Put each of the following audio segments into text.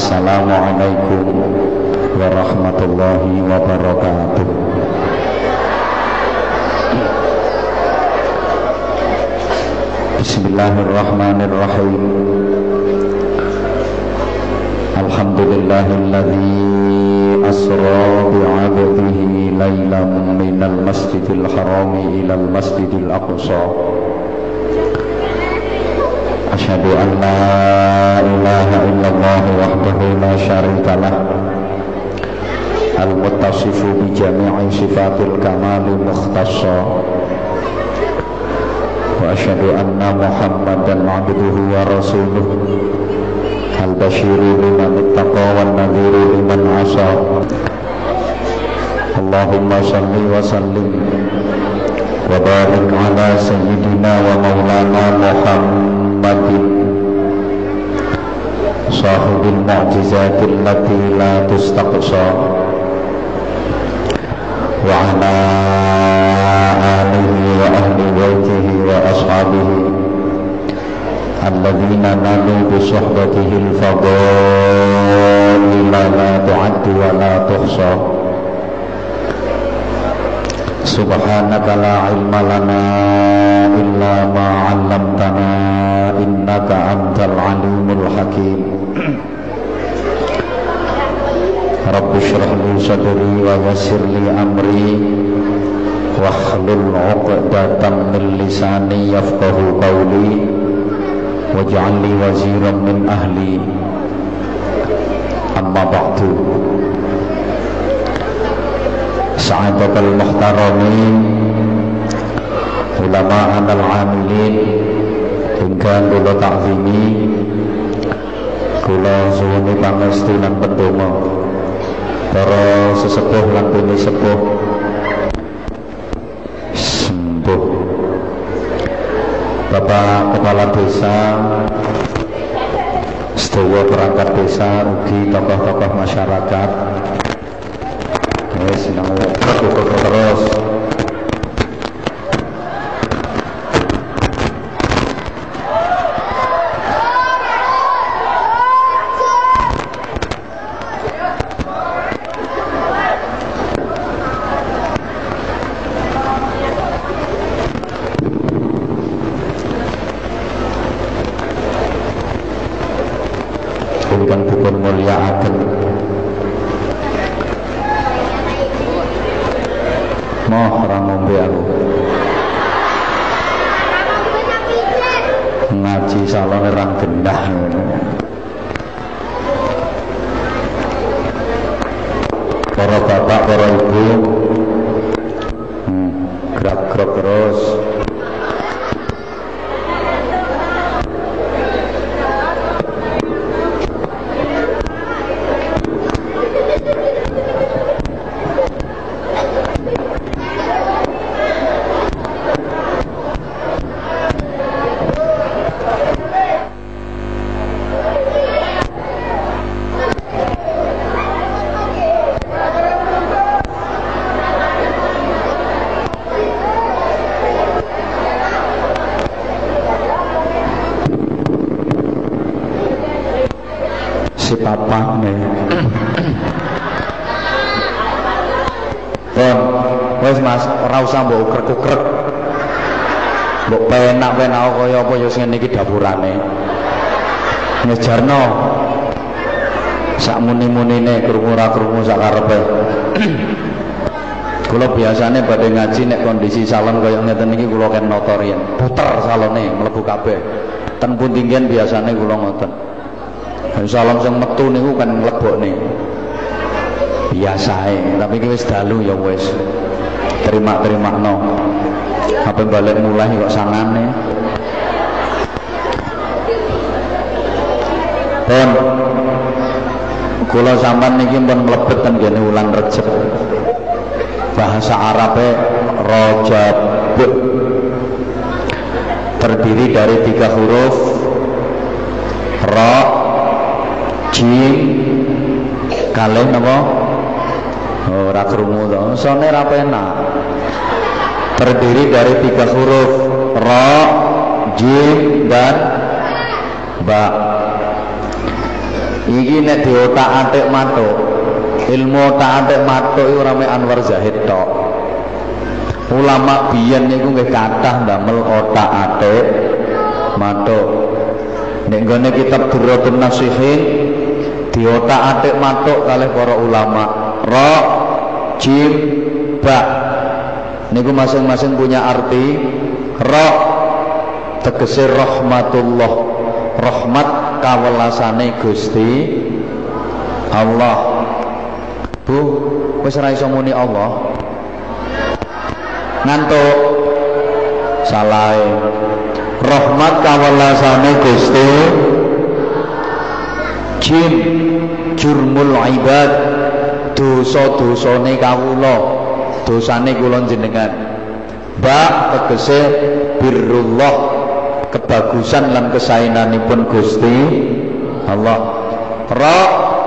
Assalamualaikum warahmatullahi wabarakatuh. Bismillahirrahmanirrahim. Alhamdulillahilladzi asra bi'abdihi laylan minal masjidil harami ilal masjidil aqsa Asyhadu an la ilaha illallah wahdahu la syarika lah Wa asyhadu anna Muhammadan abduhu wa rasuluh Al-basyiru liman ittaqa wan nadhiru liman asa Allahumma salli wa sallim wa barik ala sayyidina wa maulana Muhammadin sahibil mu'jizatil lati la tustaqsa wa ala alihi wa ahli baitihi wa ashabihi سبحانك لا علم لنا إلا ما علمتنا إنك أنت العليم الحكيم. رب اشرح لي صدري ويسر لي أمري واحلل عقدة من لساني يفقه قولي واجعل لي وزيرا من أهلي. أما بعد. Muhtaramin Ulama anal amilin Hingga kula ta'zimi Kula suwuni pangestu lan pendonga Para sesepuh lan bini sepuh Sembuh. Bapak Kepala Desa Sedaya perangkat desa Ugi tokoh-tokoh masyarakat si papa nih. Bon, wes Mas, ora usah mbok ukrek-ukrek. Mbok penak-penak kaya apa ya sing iki dapurane. Ngejarno. Sak muni-munine krungu ora krungu sak karepe. Kula biasane ngaji nek kondisi salon kaya ngeten iki kula ken nata riyen. Puter salone mlebu kabeh. Ten pundi biasane kula ngoten. Salon sing metu niku kan mlebokne. Biasae, tapi iki wis dalu ya wis. Terima-terima no. Apa balik mulai kok sangane. Pun kula sampean niki pun mlebet ten kene wulan Rejab. Bahasa Arabe Rajab terdiri dari tiga huruf Ra Jim kalih napa? Oh, ora krungu to. Sone ra penak. Terdiri dari tiga huruf Ra Jim dan Ba. Iki nek diotak-atik matuk ilmu otak-atik matuk iku ora Anwar Zahid tok. Ulama biyen niku nggih kathah ndamel otak-atik matuk. Nek gone kitab Durratun Nasihin diotak-atik matuk kalih para ulama. Ra jim ba niku masing-masing punya arti. Ra tegese rahmatullah. Rahmat kawelasane Gusti Allah. Bu wis ora iso muni Allah? Ngantuk. Salah rahmat kawelasane Gusti jin jurmul ibad dosa-dosane kawula dosane kula jenengan ba tegese birrullah kebagusan lan kesaenanipun Gusti Allah. Ra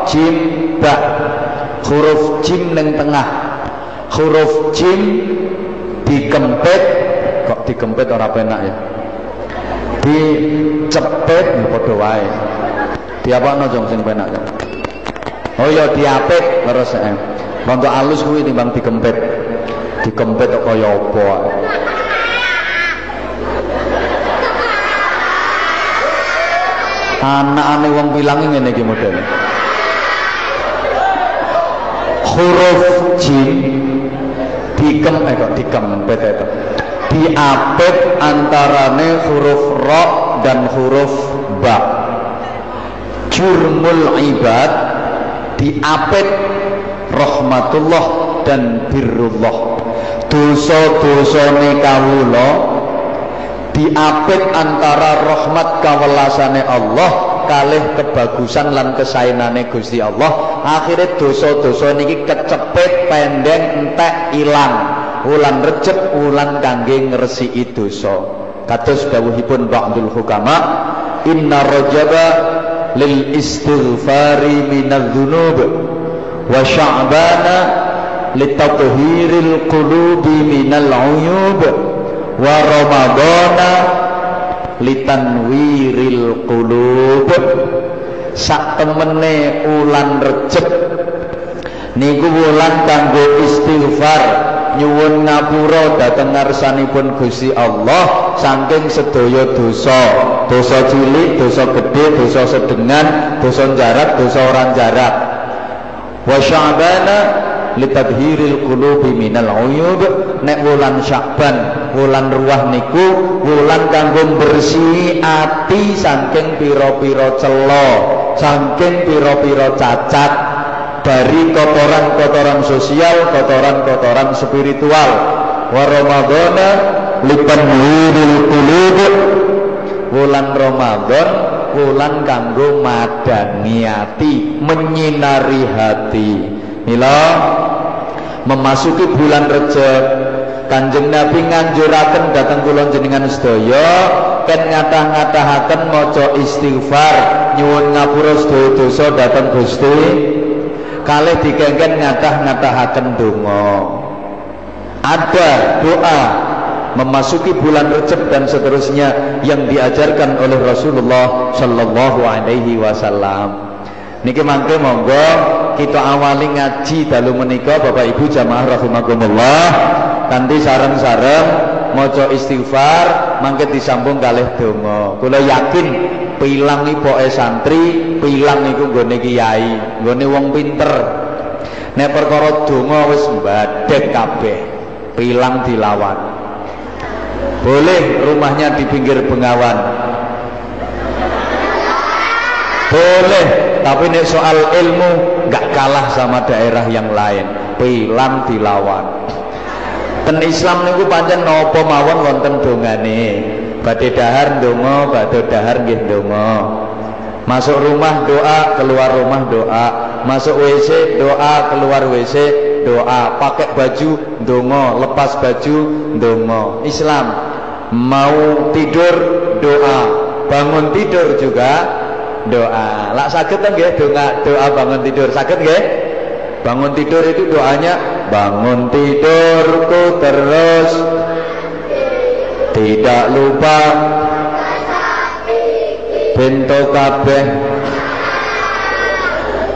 jim ba huruf jim neng tengah. Huruf jim dikempit kok dikempit ora penak ya? Dicepet padha wae diapakno jong sing penak oh ya diapit terus eh. Untuk alus kuwi timbang dikempit dikempit kok kaya apa anak-ane wong bilang ngene iki model huruf jim dikem eh kok dikempit itu diapit antarane huruf ro dan huruf ba jurmul ibad diapit rahmatullah dan birrullah. Dosa-dosane kawula diapit antara rahmat kawelasane Allah kalih kebagusan lan kesaenane Gusti Allah. Akhirnya dosa-dosa niki kecepet pendek entek ilang. Wulan recep wulan kangge ngresiki dosa. Kados dawuhipun ba'dul hukama inna rajaba lil istighfari minadz-dzunub wa sya'bana litathhiril qulubi minal uyub wa ramadana litanwiril qulub sak temene ulan recep niku wulan kanggo istighfar. Nyuwun ngapura dhateng ngarsanipun Gusti Allah saking sedaya dosa dosa cilik dosa gede dosa sedengan dosa jarak dosa orang jarak. Wa sya'bana litadhiril qulubi minal uyub. Nek wulan Sya'ban wulan ruah niku wulan kanggo bersih ati saking pira-pira cela saking pira-pira cacat dari kotoran-kotoran sosial kotoran-kotoran spiritual. Wa ramadhana litanwiril qulub wulan Ramadan wulan kanggo madangi ati menyinari hati. Mila memasuki bulan Rejab Kanjeng Nabi nganjuraken datang kula jenengan sedaya ken ngatah-ngatahaken maca istighfar nyuwun ngapura sedaya dosa dhateng Gusti. Kalih dikengken ngatah-ngatahaken donga. Ada doa memasuki bulan Rejab dan seterusnya yang diajarkan oleh Rasulullah sallallahu alaihi wasallam. Niki mangke monggo kita awali ngaji dalu menika Bapak Ibu jamaah rahimakumullah. Kanthi sareng-sareng maca istighfar mangke disambung kalih donga. Kula yakin pilang ipoke santri pilang iku nggone kiai nggone wong pinter. Nek perkara donga wis mbadek kabeh pilang dilawan boleh rumahnya di pinggir bengawan. Boleh tapi nek soal ilmu nggak kalah sama daerah yang lain. Pilang dilawan. Ten Islam niku pancen napa mawon wonten dongane? Badhe dahar ndonga badhe dahar nggih ndonga. Masuk rumah doa keluar rumah doa. Masuk WC doa keluar WC doa. Pakai baju ndonga. Lepas baju ndonga. Islam mau tidur doa bangun tidur juga doa. Lak sakit kan nggih doa doa bangun tidur. Sakit nggih? Bangun tidur itu doanya bangun tidurku terus tidak lupa bento kabeh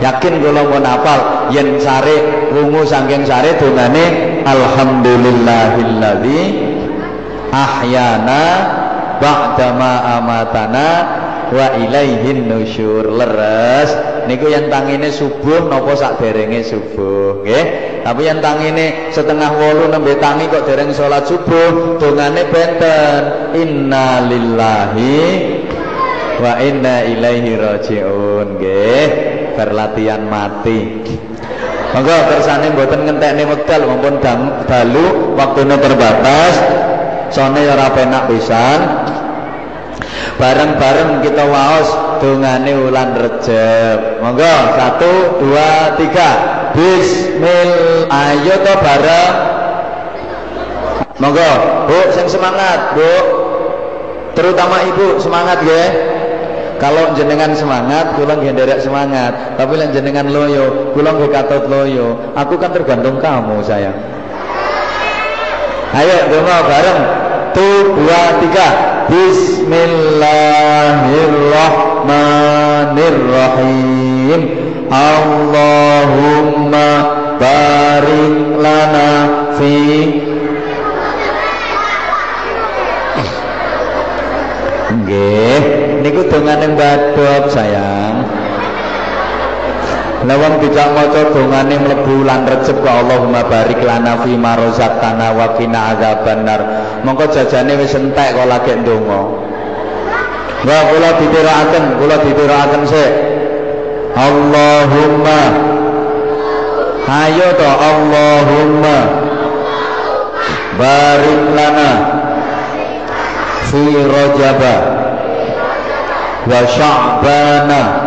yakin kula pun hafal yen sare wungu saking sare dongane alhamdulillahilladzi ahyana ba'dama amatana wa ilaihin nusyur. Leres. Niku yang tangine subuh napa sak derenge subuh nggih? Tapi yang tangine setengah wolu nembe tangi kok dereng salat subuh dongane benten. Innalillahi wa inna ilaihi rajiun nggih? Berlatihan mati. Monggo kersane mboten ngentekne wekdal maupun dalu waktune terbatas sone ora penak pisan bareng-bareng kita waos dungane wulan Rejab monggo satu dua tiga Bismillah ayo to bareng monggo bu sing semangat bu terutama ibu semangat ya kalau jenengan semangat, kula nggih nderek semangat. Tapi lan jenengan loyo, kula nggih katut loyo. Aku kan tergantung kamu, sayang. Ayo, donga bareng. Satu, dua, tiga. Bismillahirrahmanirrahim. Allahumma barik lana fi Nggih, niku dongane mbadhop sayang. Lawang dijak maca dongane mlebu lan recep ke Allahumma barik lana fi ma razaqtana wa qina adzabannar. Mongko jajane wis entek kok lagi ndonga. Wa kula ditiraken, kula ditiraken sik. Allahumma Ayo to Allahumma barik lana fi rajaba wa sya'bana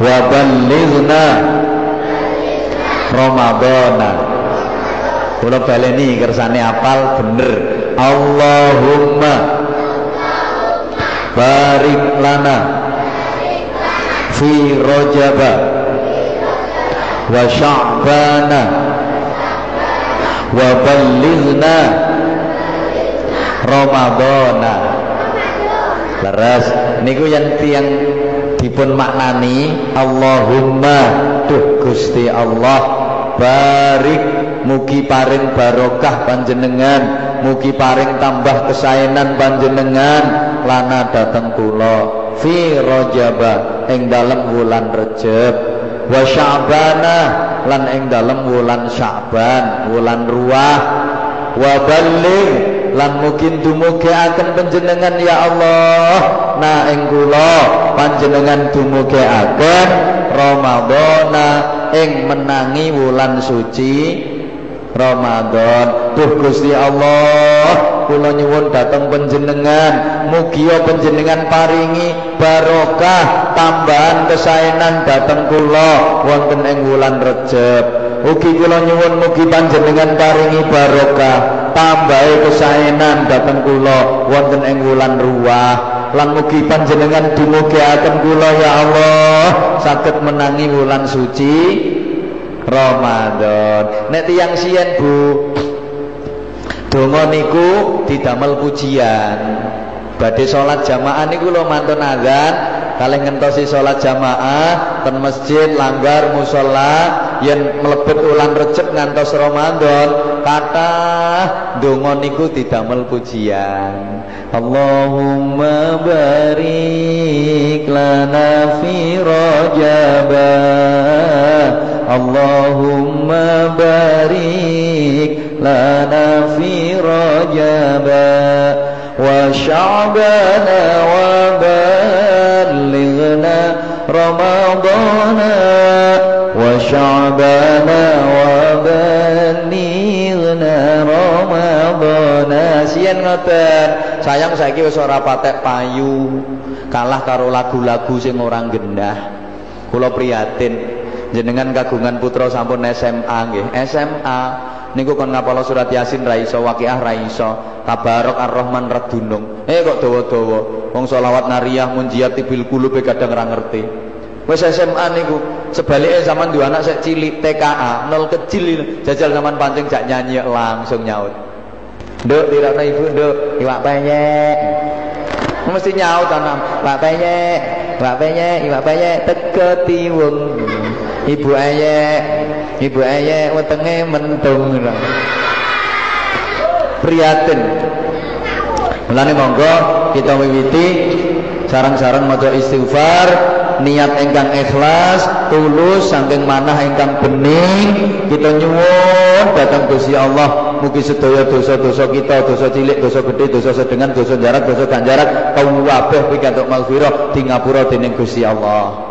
wa ballighna Ramadana kula baleni kersane apal bener. Allahumma barik lana fi rajaba wa sya'bana wa ballighna Ramadana leres. Niku yang tiang dipun maknani Allahumma duh Gusti Allah barik mugi paring barokah panjenengan mugi paring tambah kesaenan panjenengan lana dateng kula fi rajaba ing dalem wulan Rejab wa sya'bana lan ing dalem wulan Sya'ban wulan ruah wa lan mungkin akan panjenengan ya Allah na ing kula panjenengan akan Ramadana ing menangi wulan suci Ramadan Duh Gusti Allah kula nyuwun dateng panjenengan. Mugi panjenengan paringi barokah tambahan kesaenan dateng kula wonten ing wulan Rejab. Ugi kula nyuwun mugi panjenengan paringi barokah, tambahi kesaenan dhateng kula wonten ing wulan ruwah. Lan mugi panjenengan dumugiaken kula ya Allah saged menangi wulan suci Ramadan. Nek tiyang siyen Bu, donga niku didamel pujian. Badhe salat jamaah niku lho mantun azan, kalih ngentosi salat jamaah ten masjid langgar musala yen mlebet ulan recep ngantos Ramadan kata donga niku didamel pujian. Allahumma barik lana fi rajab Allahumma barik lana fi rajab wa sya'bana wa ballighna ramadana وشعبان وبلغنا رمضان sian ngoten sayang saiki wis ora patek payu kalah karo lagu-lagu sing orang gendah kula prihatin jenengan kagungan putra sampun SMA nggih. SMA niku kon ngapalo surat yasin ra iso waqiah ra iso. Tabarok ar-rahman eh kok dawa-dawa? Wong selawat nariyah munjiat bil qulub kadang ra ngerti. Wis SMA niku sebaliknya zaman dua anak saya cilik TKA nol kecil jajal zaman pancing jak nyanyi langsung nyaut. Duk, tidak ibu, duk, iwak penyek. Mesti nyaut tanam, iwak penyek Mbak Peyek, Mbak Peyek teko tiwung. Ibu Ayek, Ibu Ayek wetenge mentung. Prihatin. Mulane monggo kita wiwiti sarang-sarang maca istighfar niat ingkang ikhlas tulus saking manah ingkang bening kita nyuwun datang Gusti Allah mugi sedaya dosa-dosa kita dosa cilik dosa gede dosa sedengan dosa jarak dosa ganjarak kabeh pikantuk maghfirah di ngapura dening Gusti Allah.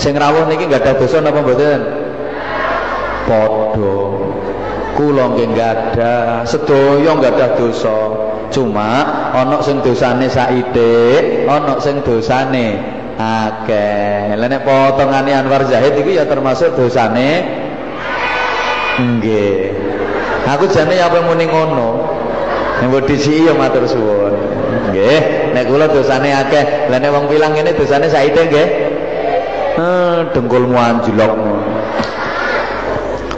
Sing rawuh niki enggak ada dosa napa mboten? Padha. Kula nggih enggak ada. Sedaya enggak ada dosa. Cuma ana sing dosane saithik ana sing dosane akeh. Lha nek potongane Anwar Zahid iki ya termasuk dosane nggih aku jane apa muni ngono? Nek disi ya matur suwun. Nggih nek kula dosane akeh. Lha nek wong bilang ngene dosane saite nggih. Eh dengkulmu anjlok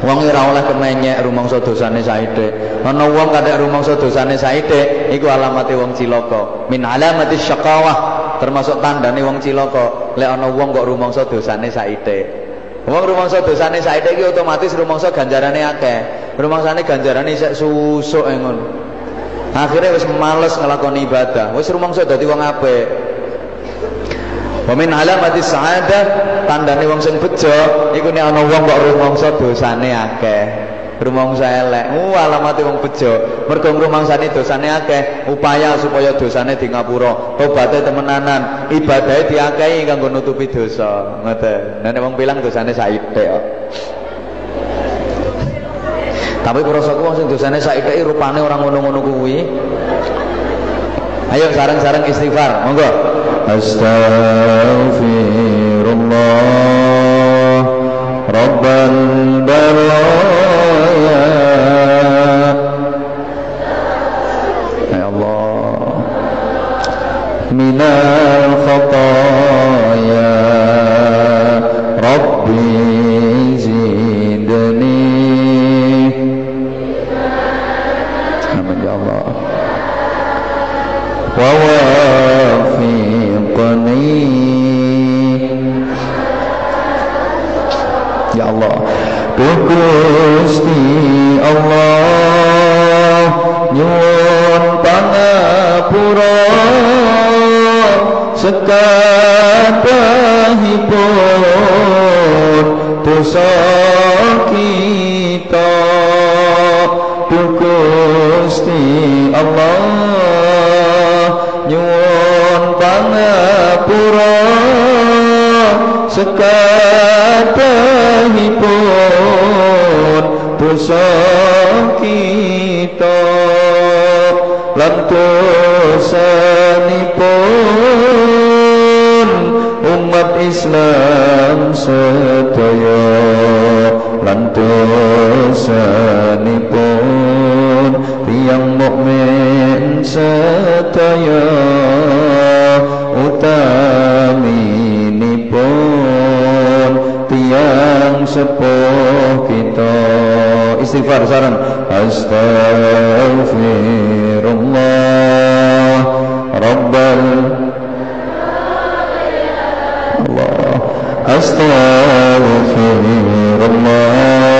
Wong ora oleh kemenyek rumangsa dosane saithik. Ana wong kadek rumangsa dosane saithik iku alamate wong cilaka. Min alamati syaqawah termasuk tandane wong cilaka. Lek ana wong kok rumangsa dosane saithik wong rumangsa dosane saithik iki otomatis rumangsa ganjarane akeh rumangsane ganjarane isek susuk e ngono. Akhirnya wis males nglakoni ibadah. Wis rumangsa dadi wong apik. Wa min alamati sa'adah tandane wong sing bejo iku nek ana wong kok rumangsa dosane akeh. Rumangsa elek. Uh alamate wong bejo. Mergo ngrumangsani dosane akeh upaya supaya dosane di ngapura. Tobaté temenanan. Ibadahe diakehi kanggo nutupi dosa. Ngoten. Nek wong bilang dosane saithik kok tapi prosoku wong sing dosane saithike rupane orang ngono-ngono kuwi. Ayo sareng-sareng istighfar, monggo. Astaghfirullah rabban Ya Allah Minal khataya Allah astaghfirullah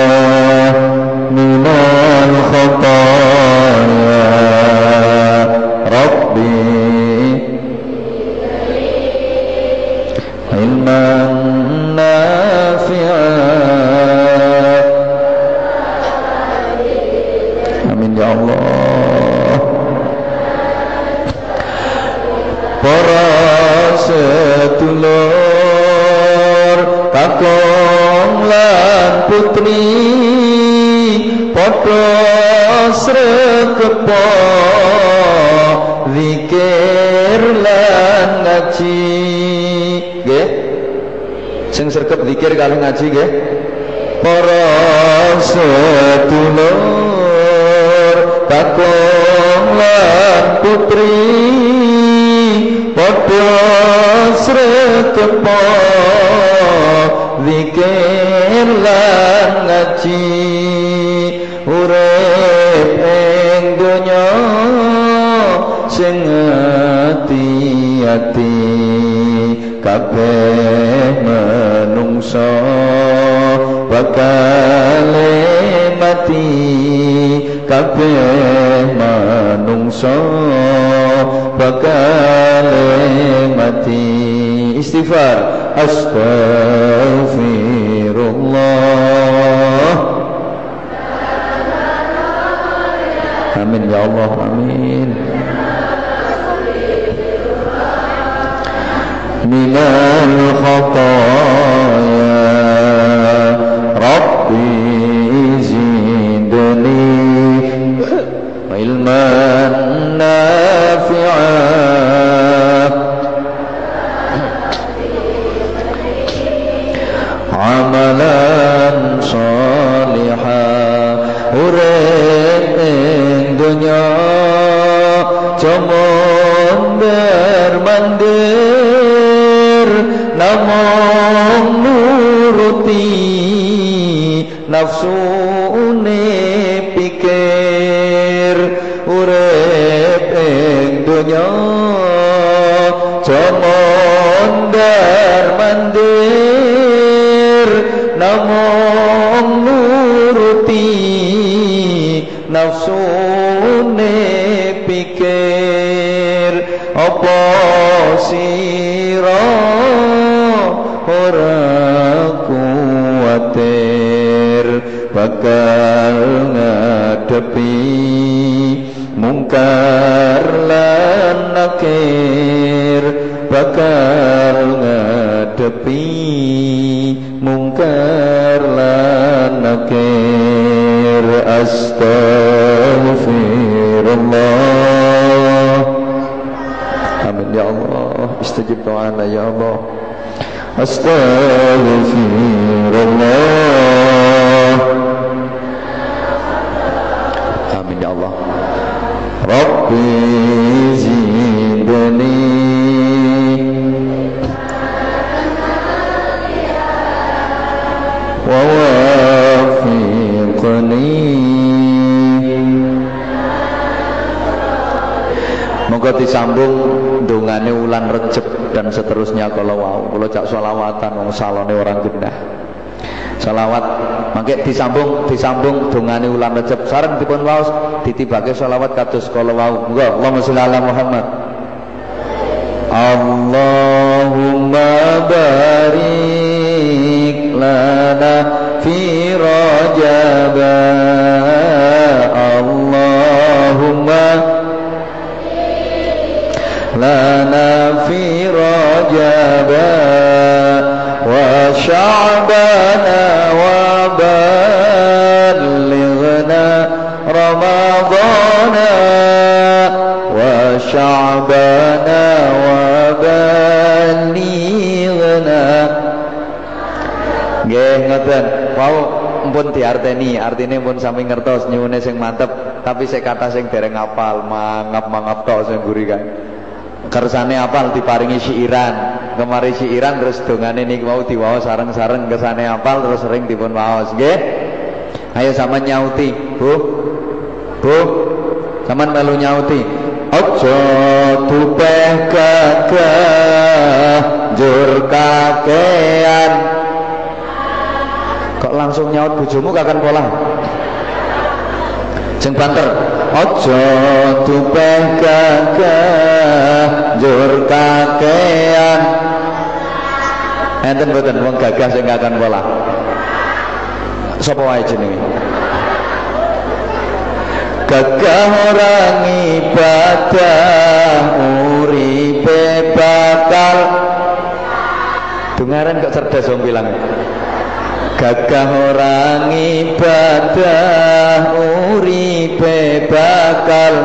الاستغفار أستغفر الله. آمين يا الله آمين. من الخطايا ربي زدني علما astaghfirullah Kalau cak solawatan wong salone orang gendah. Salawat mangke disambung disambung dongane wulan Recep. Sareng dipun waos ditibake solawat kados kalau wow. Monggo Allahumma sholli ala Muhammad. Allahumma barik lana fi rajab Allahumma sya'bana wa ballighna ramadana wa sya'bana wa ballighna Nggih ngoten. Wau mpun diarteni, artine pun sami ngertos nyuwune sing mantep, tapi sik kata sing dereng apal, mangap-mangap tok sing guri kan. Kersane apal diparingi siiran. Kemari siiran terus dongane niki mau diwaos sareng-sareng kesane apal terus sering dipun waos, nggih. Ayo sama nyauti, Bu. Bu. Saman melu nyauti. Ojo tupeh gagah jur kakean kok langsung nyaut bojomu kakan pola sing banter. Ojo tupeh gagah jur kakean. Enten mboten wong gagah sing kakan pola sapa wae jenenge? Gagah orang ibadah uripe bakal. Dengaran kok cerdas wong bilang gagah orang ibadah uripe bakal.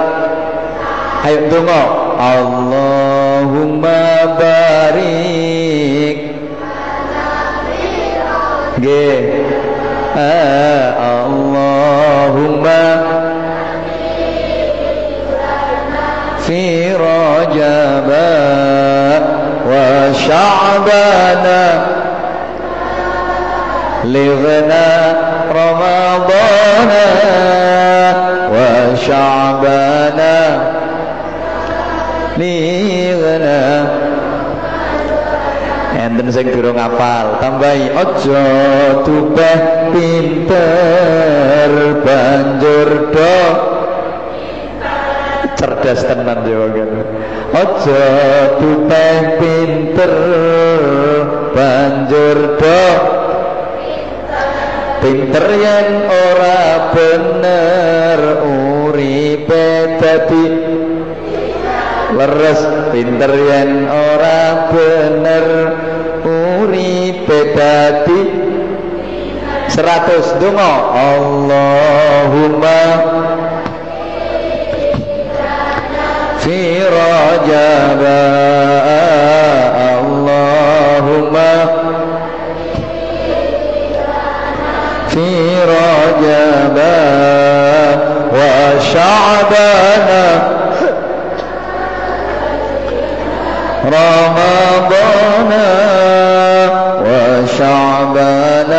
Ayo donga Allahumma barik. Nggih. Ah, Allahumma fi rajab wa sya'bana لغنا رمضان وشعبان لغنا enten sing durung ngapal tambahi aja tubeh pinter banjur do cerdas tenan Jawa kan aja tubeh pinter banjur do pinter yen ora bener uripe dadi. Leres pinter yen ora bener uripe dadi. Seratus donga. Allahumma fi rajaba. Allahumma rajaba wa sya'bana رمضان وشعبان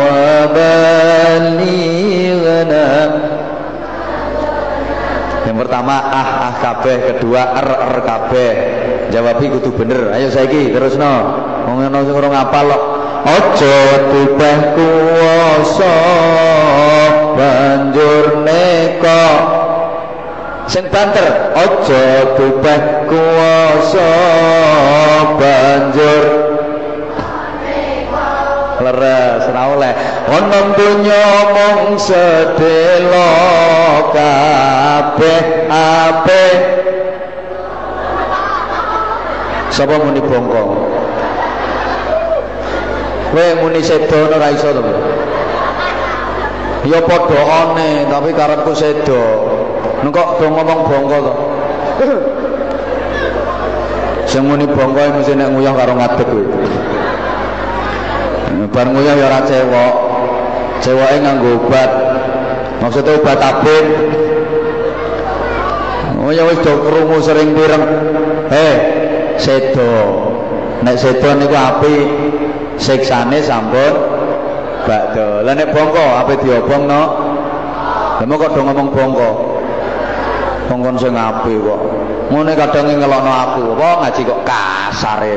وبلغنا yang pertama ah ah kabeh kedua er er kabeh jawabi kudu bener ayo saiki terus no ngono sing ora ngapal kok aja tubeh kuwasa banjur neko sing banter aja tubeh kuwasa banjur leres ora oleh. Ana donya mung sedelo kabeh apik. Sapa muni bongkong kowe muni sedo ora iso to ya padha ane tapi karepku sedo Engkok do ngomong bongko to. Sing muni bongko mesti nek nguyah karo ngadeg kuwi. Bar nguyah ya ora cewek. Ceweke nganggo obat. Maksudnya obat tabib. Oh ya wis krungu sering pireng. Eh, sedo. Nek sedo niku api siksane sampun bakdo. Lah nek bongko ape diobongno? Lah kok do ngomong bongko? Kongkon sing apik kok. Ngene kadang ngelokno aku, apa ngaji kok kasare.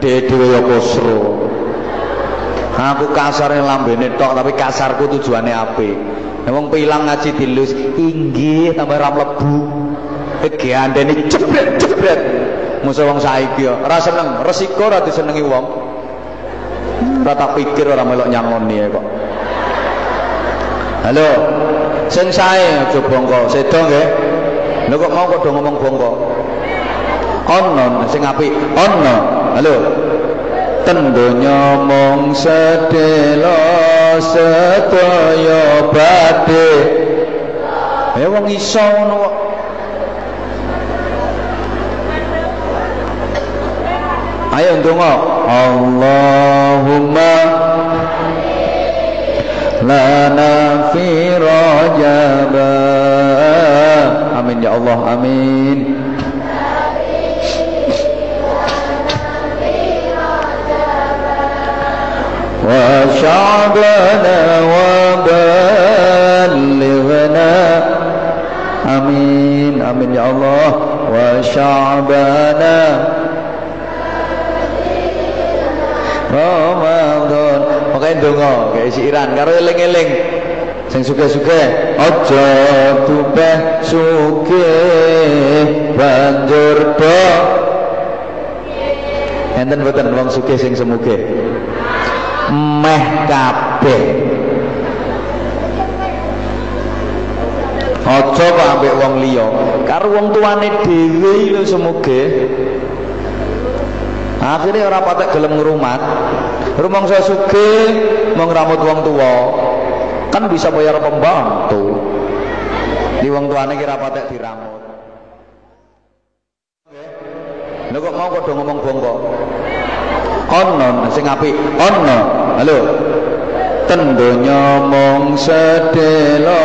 Dhewe dhewe ya kusro. Aku kasare lambene tok tapi kasarku tujuane apik. Wong pilang ngaji dilus, inggih tambah ra mlebu. Iki andene jebret-jebret. Musa wong saiki ya ora seneng, resiko ora disenengi wong. Ora tak pikir ora melok nyangoni kok. Halo. Sing sae aja bongko, sedo nggih. Lho kok mau kok ngomong bongko? Ono sing apik, ono. Halo. Ten donya mung sedelo sedaya badhe. Ya wong iso ngono kok. Ayo ndonga. Allahumma lana fi rajaba amin ya Allah amin wa sya'bana wa balighna amin amin ya Allah wa sya'bana Ramadan. Makanya dongo kayak si Iran karo eling-eling. Sing suge-suge aja tubeh suge banjur do enten boten wong suge sing semuge meh kabeh. Aja kok ambek wong liya. Karo wong tuane dhewe lho semuge akhirnya orang patek gelem ngrumat. Rumang saya suge mau ngeramut wong tua kan bisa bayar pembantu. Di wong tuane kira patek diramut. Lho kok mau kok ngomong bongko ono sing apik. Ono. Halo. Ten donya mung sedelo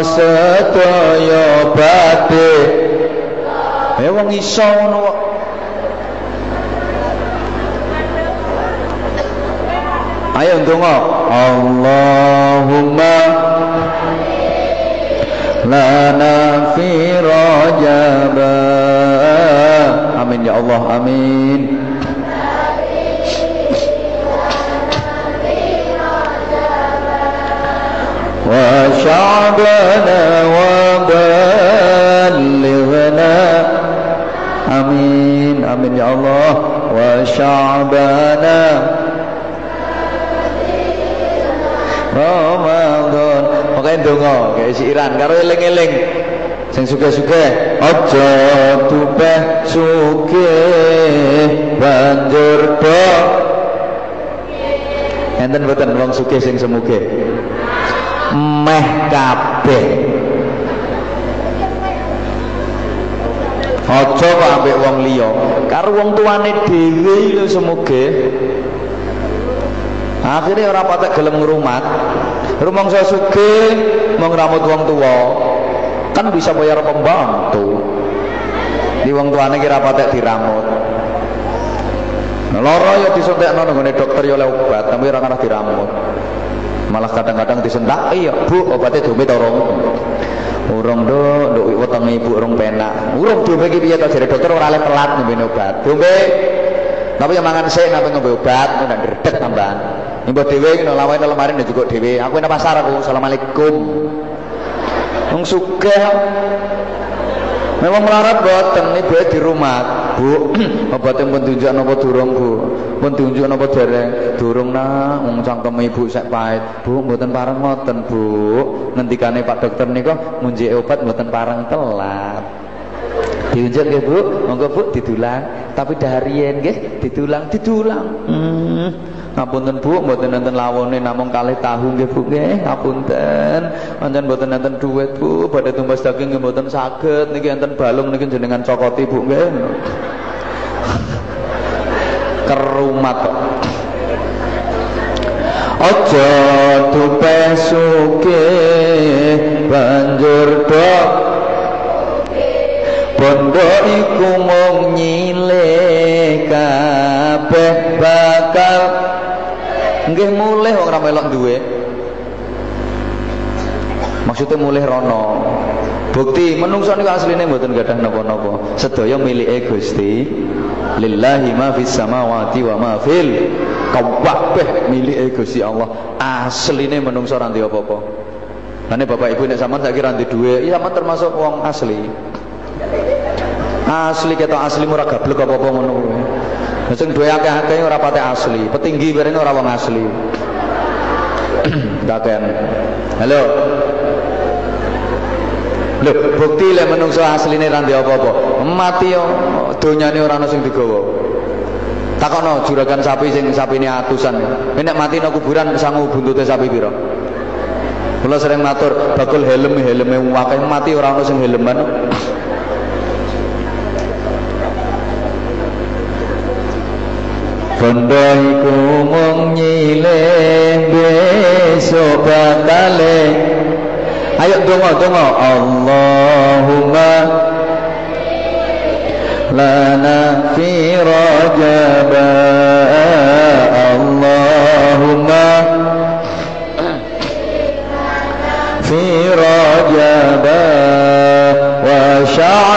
sedaya badhe eh wong iso ayo ndonga. Allahumma lana fi rajab amin ya Allah amin. Wa sya'bana donga kayak si Iran karo eling-eling. Sing suka-suka aja tupeh suke banjur do enten mboten wong suke sing semuge meh kabeh. Aja kok ambek wong liya. Karo wong tuane dhewe lho semuge akhirnya orang patek gelem ngrumat rumangsa sugih mau ngramut wong tua kan bisa bayar pembantu. Di wong tuane kira patek diramut. Nah, loro ya disuntikno nggone dokter ya obat tapi ora ngarah diramut. Malah kadang-kadang disentak iya bu obatnya domit orang urung do nduk wetenge ibu urung penak. Urung dombe iki piye to? Dokter ora oleh telat ngombe obat. Dombe tapi yang mangan sik napa ngombe obat? Ndak ndredeg tambahan Mbok dhewe iki lawan lemari ndak cukup dhewe. Aku nang pasar aku. Assalamualaikum. Wong sugih. Memang melarat boten nih di rumah. Bu, obatnya pun tunjuk napa durung, Bu? Pun tunjuk napa dereng? Durung nah, wong cangkem ibu sek pahit. Bu, mboten pareng ngoten, Bu. Ngendikane Pak Dokter nika munjik obat mboten pareng telat. Diunjuk nggih, Bu. Monggo Bu didulang. Tapi darien nggih, didulang, didulang. Hmm. Ngapunten Bu, mboten nonton lawone namung kalih tahu nggih Bu nggih. Ngapunten. Pancen mboten nonton duit Bu, badhe tumbas daging nggih mboten saged. Niki enten balung niki jenengan cokoti Bu nggih. Kerumat. Aja dupe suke banjur dok Bondo iku mung nyilih kabeh bakal nggih mulih wong ora melok duwe. Maksudnya mulih rono. Bukti menungso niku asline mboten gadah napa-napa. Sedaya milike Gusti lillahi ma fis samawati wa ma fil. Kabeh milike Gusti Allah. Asline menungso ndek apa-apa. Lane bapak ibu nek sampean saiki ra ndek dhuwit, iya sampean termasuk wong asli. Asli ketok asli ora gablek apa-apa kuwi. Sing duwe akeh-akeh ora pate asli, petinggi bareng ora wong asli. Daken. Halo. Lho, bukti lek menungso asline ra ndek apa-apa. Mati yo donyane ora ana sing digawa. Takono juragan sapi sing sapine atusan. Nek mati nang kuburan sangu buntute sapi pira? Kula sering matur, bakul helm helme akeh mati ora ana sing helman. Bondo iku mung nyilih besok bakale Ayo donga donga Allahumma lana fi rajaba. Allahumma fi rajaba. Wa sya'bana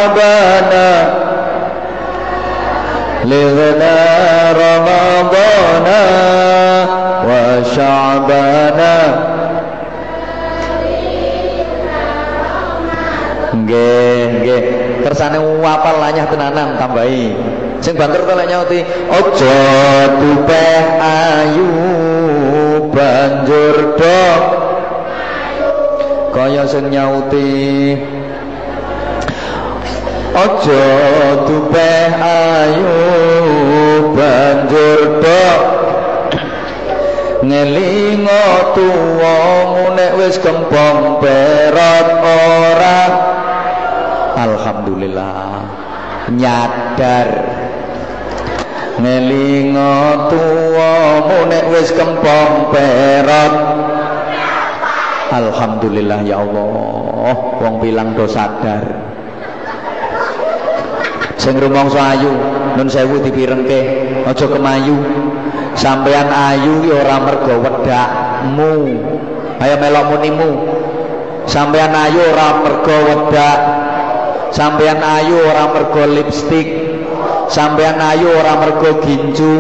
لغنا رمضان وشعبان nggih nggih kersane wapal lanyah tenanan tambahi sing banter to lek nyauti aja tupeh ayu banjur do kaya sing nyauti Ojo tupeh ayu banjur dok. Ngelingo tuwamu nek wis kembang perot ora? Alhamdulillah nyadar. Ngelingo tuwamu nek wis kembang perot Alhamdulillah ya Allah wong bilang do sadar sing rumangsa ayu nun sewu dipirengke aja kemayu. Sampean ayu ki ora mergo wedakmu. Ayo melok munimu. Ayu ora mergo wedak. Sampean ayu ora mergo lipstik. Sampean ayu ora mergo gincu.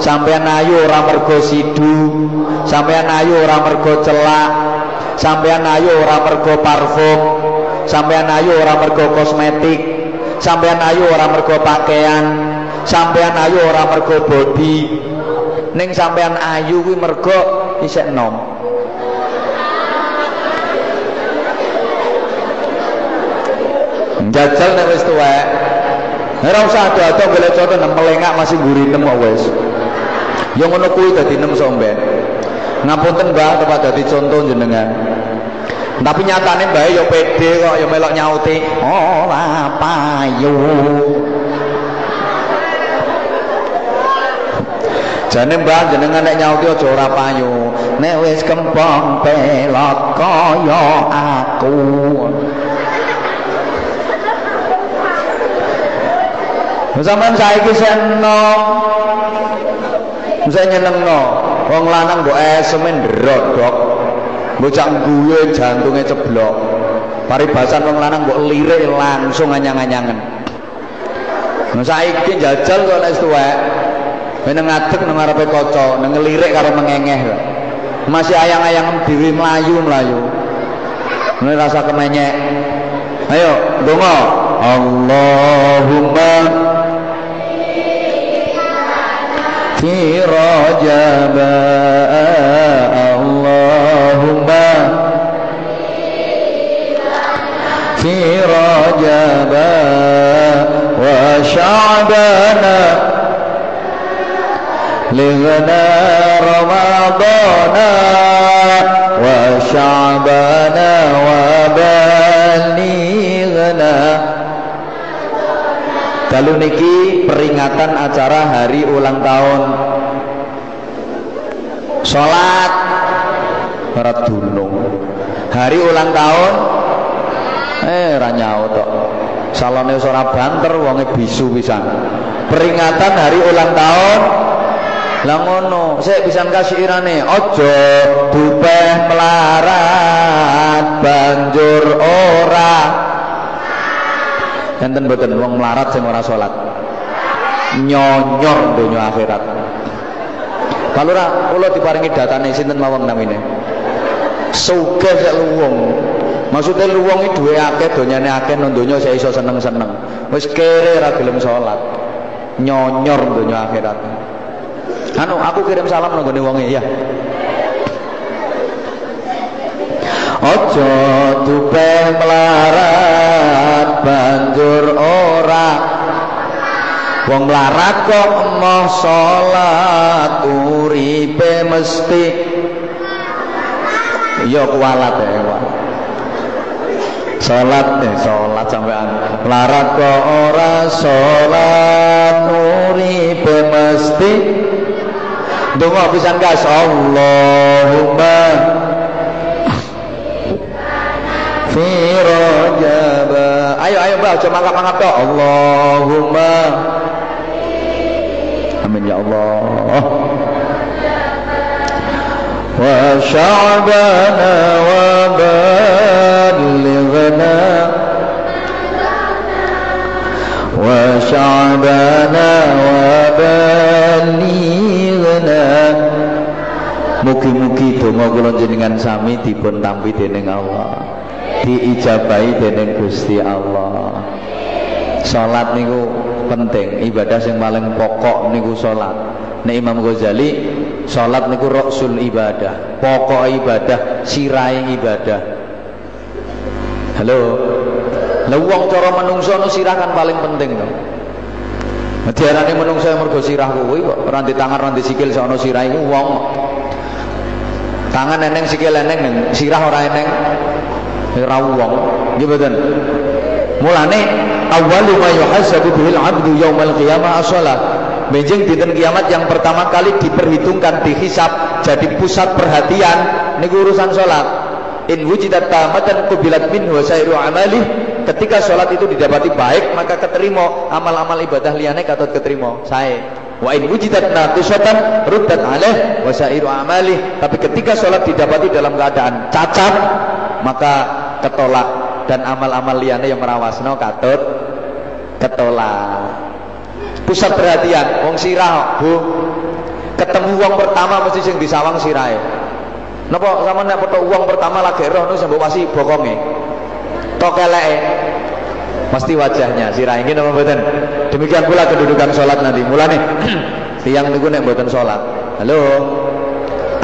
Sampean ayu ora mergo sidu. Sampean ayu ora mergo celak. Sampean ayu ora mergo parfum. Sampean ayu ora mergo kosmetik sampean ayu ora mergo pakaian sampean ayu ora mergo body. Ning sampean ayu kuwi mergo isek nom. Jajal nek wis tuwek. Ora usah ado-ado golek contoh nang melengak masih gurinem kok wis. Ya ngono kuwi dadi nem somben ngapunten Mbah tepat dadi contoh jenengan tapi nyatane Mbah ya pede kok ya melok nyauti ora payu jane Mbah jenengan nek nyauti aja ora payu nek wis kempong pelok kaya aku Sampeyan saiki seneng. Saya nyenengno. Wong lanang mbok esemen ndrodok bocang gue jantungnya ceblok. Paribasan wong lanang mbok lirik langsung anyang-anyangen nah saiki jajal kok nek tuwek ben ngadeg nang ngarepe kaca nang ngelirik karo mengengeh. Masih ayang-ayang dhewe mlayu-mlayu. Ini rasa kemenyek. Ayo dongo Allahumma fi rajabah اللهم في رجب وشعبنا لغنا رمضان وشعبنا وبلغنا Dalu niki peringatan acara hari ulang tahun Sholat Berat dunung Hari ulang tahun? Eh ranyau tok. Salone ora banter wonge bisu pisan. Peringatan hari ulang tahun? Lah ngono, saya bisa kasih irane ojo dupeh melarat banjur ora. Enten mboten wong melarat sing ora salat. Nyonyor donya akhirat. Kalau ora kula diparingi datane sinten mawon namine sugih sak luwung. Maksudnya luwung iki duwe akeh donyane akeh nang donya saya iso seneng-seneng. Wis kere ora gelem salat nyonyor donya akhirat. Anu aku kirim salam nang gone wonge ya Ojo dupe melarat banjur ora. Wong melarat kok mau salat uripe mesti Iya kualat ya Salat eh salat sampean. Melarat kok ora salat uripe mesti. Donga pisan guys Allahumma fi rajab ayo ayo mbak coba mangap-mangap tok Allahumma. Amin ya Allah wa sya'bana wa balighna Mugi-mugi donga kula jenengan sami dipun tampi dening Allah diijabahi dening Gusti Allah. Salat niku penting. Ibadah yang paling pokok niku salat. Nek Imam Ghazali salat niku rasul ibadah. Pokok ibadah sirai ibadah. Halo? Lha wong cara menungso no sirah kan paling penting to. Diarani menungso mergo sirah kuwi kok. Ora tangan ora sikil sono sirah iku wong. Tangan eneng sikil eneng sirah ora eneng. Ora wong. Nggih mulane awwalu ma yuhasabu bihil abdu yaumal qiyamah as-shalah. Benjing dinten kiamat yang pertama kali diperhitungkan dihisap jadi pusat perhatian niku urusan salat in wujidat tamatan kubilat min wa sairu amalih. Ketika salat itu didapati baik maka keterima. Amal-amal ibadah liyane katut keterima. Sae. Wa in wujidat naqisatan ruddat alaih wa sairu amalih. Tapi ketika salat didapati dalam keadaan cacat maka ketolak. Dan amal-amal liane yang merawasno katut ketolak pusat perhatian wong sirah bu ketemu wong pertama mesti sing disawang sirahe Napa sama nek uang pertama lagi roh nu sampe wasi bokonge. Tok eleke. Pasti wajahnya sirah ini nama mboten. Demikian pula kedudukan sholat nanti. Mulane tiang niku nek mboten sholat. Halo.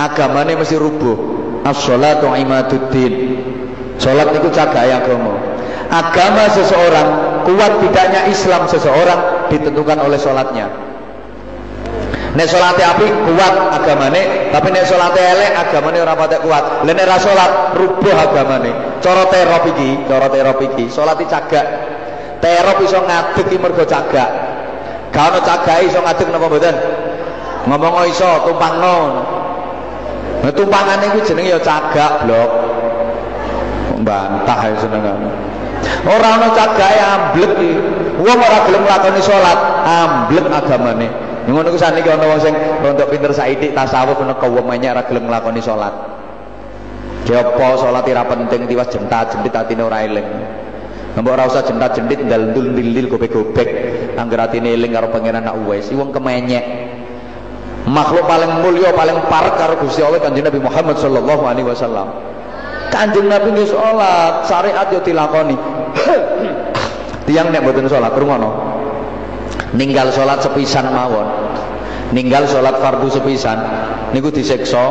Agamane mesti rubuh. As-sholatu imaduddin. Sholat niku cagai agama. Agama seseorang, kuat tidaknya Islam seseorang ditentukan oleh sholatnya. Nek salate api kuat agamane, tapi nek salate elek agamane ora patek kuat. Lah nek ra rubuh agamane. Cara terop iki, cara terop iki, salat cagak. Terop iso ngadeg iki mergo cagak. Gak ono cagake iso ngadeg napa mboten? Ngomong iso tumpangno. Nah tumpangane iku jenenge ya cagak, blok. Bantah ya senengane. Ora ono cagake amblek iki. Wong ora gelem nglakoni salat, amblek agamane. Ngono ku saniki ana wong sing rontok pinter saithik tasawuf ana kawemenya ora gelem nglakoni salat. Jopo salat ora penting tiwas jentat-jentit atine ora eling. Mbok ora usah jentat-jentit ndal-ndul ndil gobek-gobek angger atine eling karo pangeran nak wis wong kemenyek. Makhluk paling mulia paling parek karo Gusti Allah Kanjeng Nabi Muhammad sallallahu alaihi wasallam. Kanjeng Nabi nggih salat, syariat yo dilakoni. Tiang nek mboten salat, rungono ninggal sholat sepisan mawon. Ninggal sholat fardu sepisan. Niku disiksa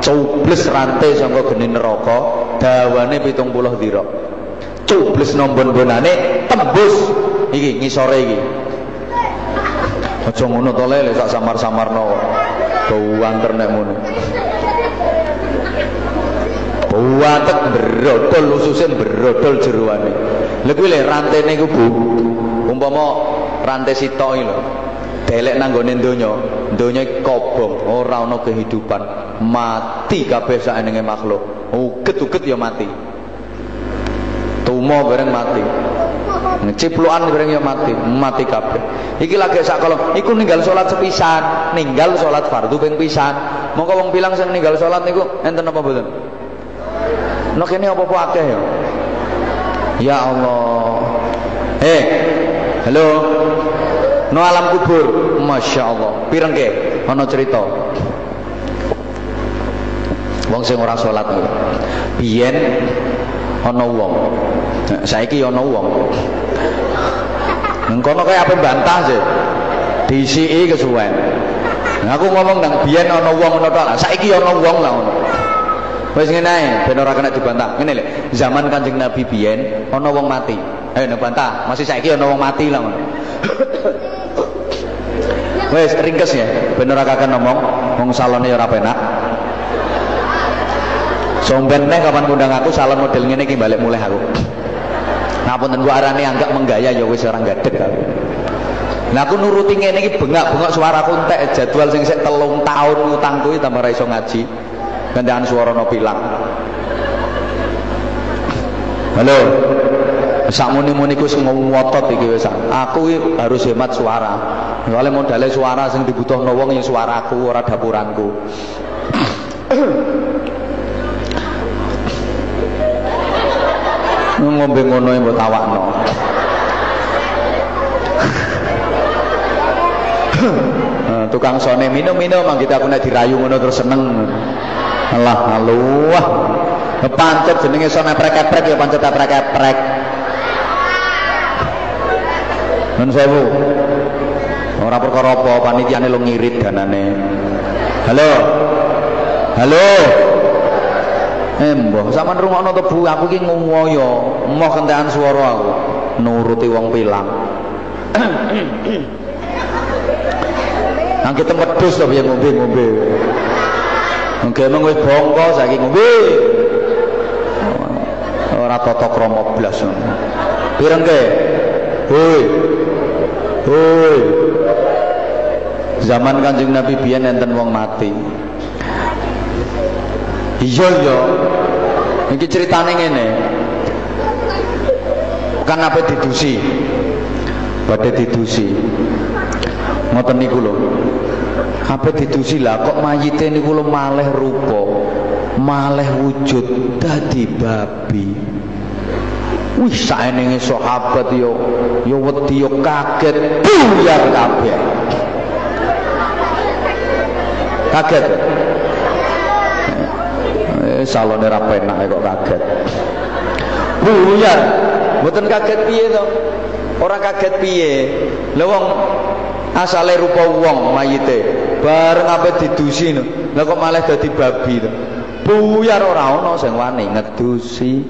cubles rantai sangka geni neraka dawane pitung puluh dira. Cubles nombon-bonane tembus. Iki ngisore iki. Aja ngono to sak samar-samarno. Bau anter nek Watek berodol ususin berodol jeruane. Lha kuwi le rantene ku Bu. Umpama rantai sitok lho. Delek nang gone donya, donya kobong, ora kehidupan. Mati kabeh saenenge makhluk. Uget-uget ya mati. Tumo bareng mati. Ciplukan bareng ya mati, mati kabeh. Iki lagi sak kalau iku ninggal salat sepisan, ninggal salat fardu ping pisan. Mongko wong bilang sing ninggal salat niku enten apa mboten? Nek kene apa-apa akeh ya. Ya Allah. Eh, halo. No alam kubur. Masya Allah. Pireng ke? Ana cerita. Wong sing ora salat biyen ana wong. Saiki ana wong. Engkono kaya apa bantah sih disiki kesuwen. Aku ngomong nang biyen ana wong ngono tok. Saiki ana wong lah ngono wis ngene ae ben ora kena dibantah ngene lho zaman Kanjeng Nabi biyen ana wong mati ayo nek bantah masih saiki ana wong mati lah ngono Wes ringkes ya, bener kakek ngomong, wong salone ya ora penak. Somben nih kapan ngundang aku salon model ngene iki balik mulai aku. Ngapunten gua arane anggap menggaya ya wis ora gadeg aku. Nah aku nuruti ngene iki bengak-bengok suaraku entek jadwal sing sik telung tahun utangku tambah ra iso ngaji. Gantian suarane pilang. Halo. Sakmuni-muni ku sing ngotot iki wis. Aku harus hemat suara. Soalnya modalnya suara sing dibutuhno wong ya suaraku ora dapuranku. ngombe ngono yang mbok tawakno. Eh, tukang sone minum-minum mang kita dirayu ngono terus seneng. Allah aluah. Pancet jenenge sone prek-prek ya pancet prek-prek. Nun sewu. Ora perkara apa panitiane lo ngirit danane. Halo. Halo. Eh mbah, sampean rungokno to Bu, aku iki ngoyo, moh kentekan swara aku. Nuruti wong pilang. Nang kita medhus to piye ngombe-ngombe. Emang wis bongko saiki ngombe. Ora tata krama blas ngono. Pireng ke? Hoi. Hoi. Zaman Kanjeng Nabi biyen enten wong mati. Iya iya. Iki ceritane ngene. Kan apa didusi? Badhe didusi. Ngoten niku lho. Apa didusi lah kok mayite niku lho malih rupa, malih wujud dadi babi. Wih saenenge sahabat yo yo wedi yo kaget buyar kabeh. Kaget. Wis salone ra penak kok kaget. Buyar. Mboten kaget piye to? Ora kaget piye? Lah wong asale rupa wong mayite bareng apa didusi no. Lah kok malah dadi babi to. Buyar ora ana sing wani ngedusi.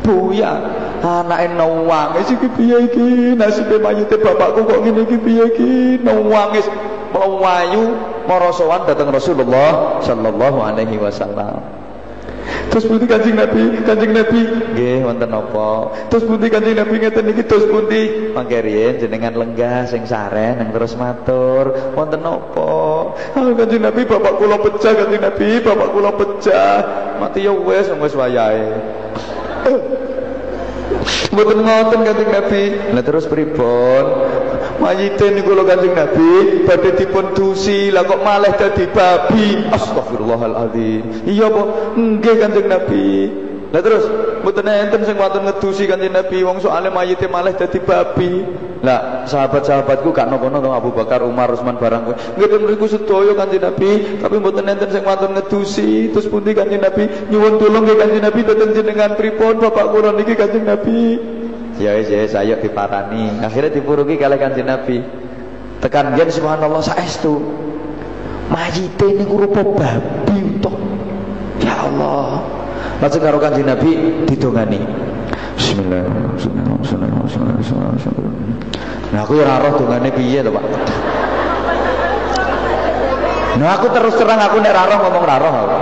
Buyar. Anake nangis iki piye iki? Nasibe mayite bapakku kok ngene iki piye iki? Nangis melayu marasowan datang Rasulullah sallallahu alaihi wasallam. Terus pundi Kanjeng Nabi? Kanjeng Nabi nggih wonten napa? Terus pundi Kanjeng Nabi ngeten iki terus pundi? Mangke riyen jenengan lenggah sing saren nang terus matur, wonten napa? Ah Kanjeng Nabi bapak kula pecah Kanjeng Nabi, bapak kula pecah. Mati ya wis wis wayahe. Mboten ngoten Kanjeng Nabi. Lah terus pripun? Mayite niku lho Kanjeng Nabi badhe dipun dusi lah kok malah dadi babi. Astagfirullahalazim. Iya apa? Nggih Kanjeng Nabi. Lah terus mboten enten sing wonten ngedusi Kanjeng Nabi wong soalnya mayite malah dadi babi. Lah sahabat-sahabatku gak nopo-nopo Abu Bakar, Umar, Utsman barang kowe. Nggih mriku sedaya Kanjeng Nabi, tapi mboten enten sing wonten ngedusi. Terus pundi Kanjeng Nabi nyuwun tulung nggih Kanjeng Nabi dhateng jenengan pripun Bapak kula niki Kanjeng Nabi. Ya wis ya ayo diparani. Akhirnya dipurugi kalih Kanjeng Nabi. Tekan yen subhanallah saestu. Mayite niku rupa babi utuh. Ya Allah. Lajeng karo Kanjeng Nabi didongani. Bismillahirrahmanirrahim. Nah aku ya ora roh dongane piye to, Pak. Nah aku terus terang aku nek roh ngomong ora roh aku.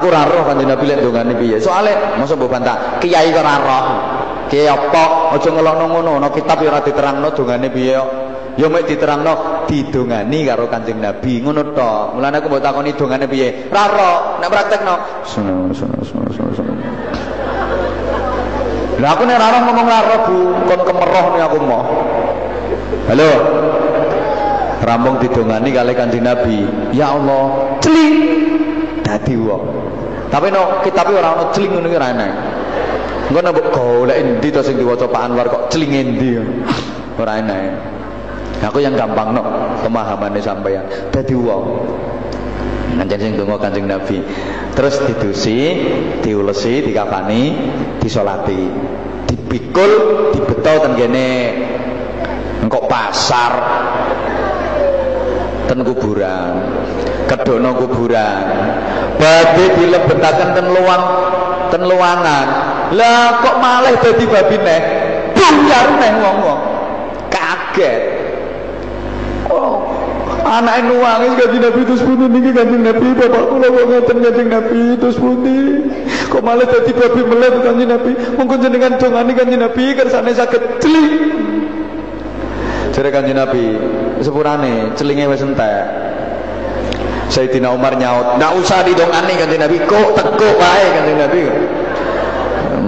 Aku roh Kanjeng Nabi lek dongane piye. Soale masa mbok bantah, kiai kok ora roh. Kiai apa? Aja ngelokno ngono, ana kitab ya ora diterangno dongane piye kok. Ya mek diterangno didongani karo Kanjeng Nabi ngono to. Mulane aku mbok takoni dongane piye. Ora roh, nek praktekno. Lah aku nek ora ngomong ora roh Bu, kon kemeroh nih aku mau. Halo. Rampung didongani kali Kanjeng Nabi. Ya Allah, celing dadi wong. Tapi no kitabe ora ono celing ngono ki ora enak. Engko nek golek endi to sing diwaca Pak Anwar kok celing endi. Ora enak. Aku yang gampang no pemahamannya sampeyan. Dadi wong. Kanjeng sing donga Kanjeng Nabi. Terus didusi, diulesi, dikafani, disolati. Dipikul, dibeto ten kene engkok pasar ten kuburan. Kedono kuburan. Badhe dilebetaken ten luang ten luangan. Lah kok malah dadi babi neh? Buyar neh wong-wong. Kaget. Oh, Anak nuangis kanjeng Nabi terus pundi niki kanjeng Nabi bapak kula kok ngeten kanjeng Nabi terus pundi kok malah dadi babi melet kanjeng Nabi monggo jenengan dongani kanjeng Nabi kersane saged celing Jare kanjeng Nabi sepurane celinge wis entek Sayyidina Umar nyaut ndak usah didongani kanjeng Nabi kok tekuk wae kanjeng Nabi